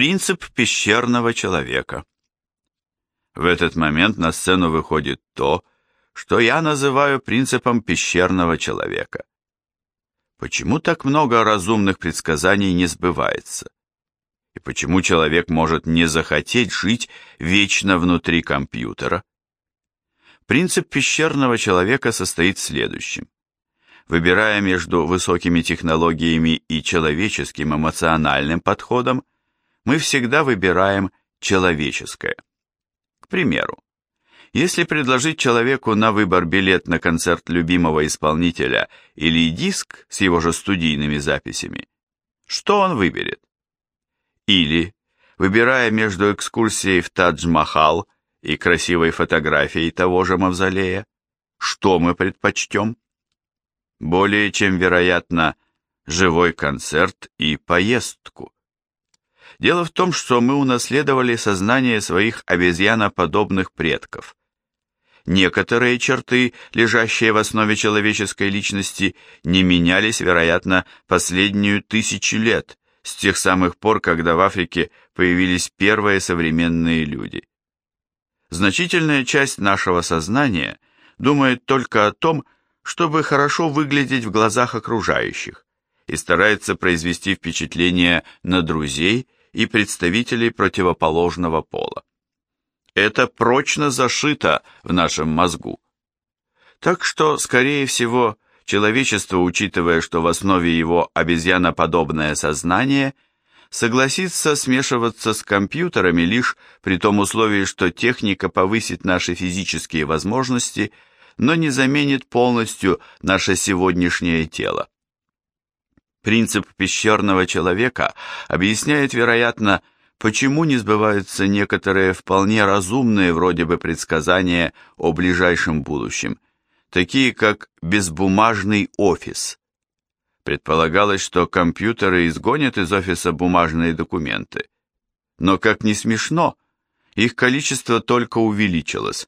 Принцип пещерного человека. В этот момент на сцену выходит то, что я называю принципом пещерного человека. Почему так много разумных предсказаний не сбывается? И почему человек может не захотеть жить вечно внутри компьютера? Принцип пещерного человека состоит в следующем. Выбирая между высокими технологиями и человеческим эмоциональным подходом, мы всегда выбираем человеческое. К примеру, если предложить человеку на выбор билет на концерт любимого исполнителя или диск с его же студийными записями, что он выберет? Или, выбирая между экскурсией в Тадж-Махал и красивой фотографией того же мавзолея, что мы предпочтем? Более чем вероятно, живой концерт и поездку. Дело в том, что мы унаследовали сознание своих обезьяноподобных предков. Некоторые черты, лежащие в основе человеческой личности, не менялись, вероятно, последнюю тысячу лет, с тех самых пор, когда в Африке появились первые современные люди. Значительная часть нашего сознания думает только о том, чтобы хорошо выглядеть в глазах окружающих, и старается произвести впечатление на друзей и представителей противоположного пола. Это прочно зашито в нашем мозгу. Так что, скорее всего, человечество, учитывая, что в основе его обезьяноподобное сознание, согласится смешиваться с компьютерами лишь при том условии, что техника повысит наши физические возможности, но не заменит полностью наше сегодняшнее тело. Принцип пещерного человека объясняет, вероятно, почему не сбываются некоторые вполне разумные вроде бы предсказания о ближайшем будущем, такие как безбумажный офис. Предполагалось, что компьютеры изгонят из офиса бумажные документы. Но, как ни смешно, их количество только увеличилось.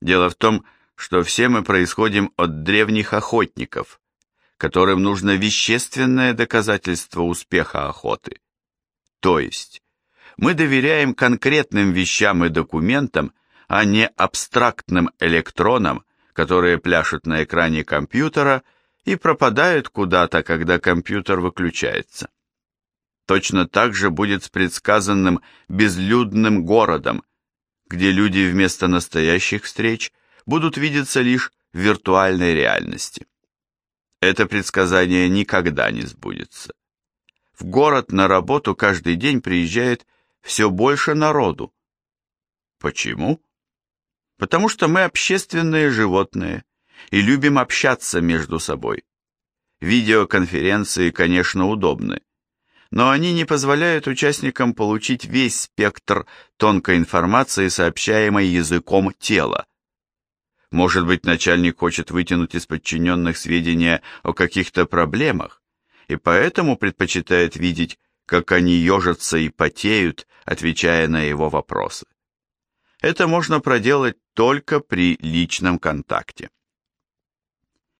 Дело в том, что все мы происходим от древних охотников, которым нужно вещественное доказательство успеха охоты. То есть, мы доверяем конкретным вещам и документам, а не абстрактным электронам, которые пляшут на экране компьютера и пропадают куда-то, когда компьютер выключается. Точно так же будет с предсказанным безлюдным городом, где люди вместо настоящих встреч будут видеться лишь в виртуальной реальности это предсказание никогда не сбудется. В город на работу каждый день приезжает все больше народу. Почему? Потому что мы общественные животные и любим общаться между собой. Видеоконференции, конечно, удобны, но они не позволяют участникам получить весь спектр тонкой информации, сообщаемой языком тела. Может быть, начальник хочет вытянуть из подчиненных сведения о каких-то проблемах, и поэтому предпочитает видеть, как они ежатся и потеют, отвечая на его вопросы. Это можно проделать только при личном контакте.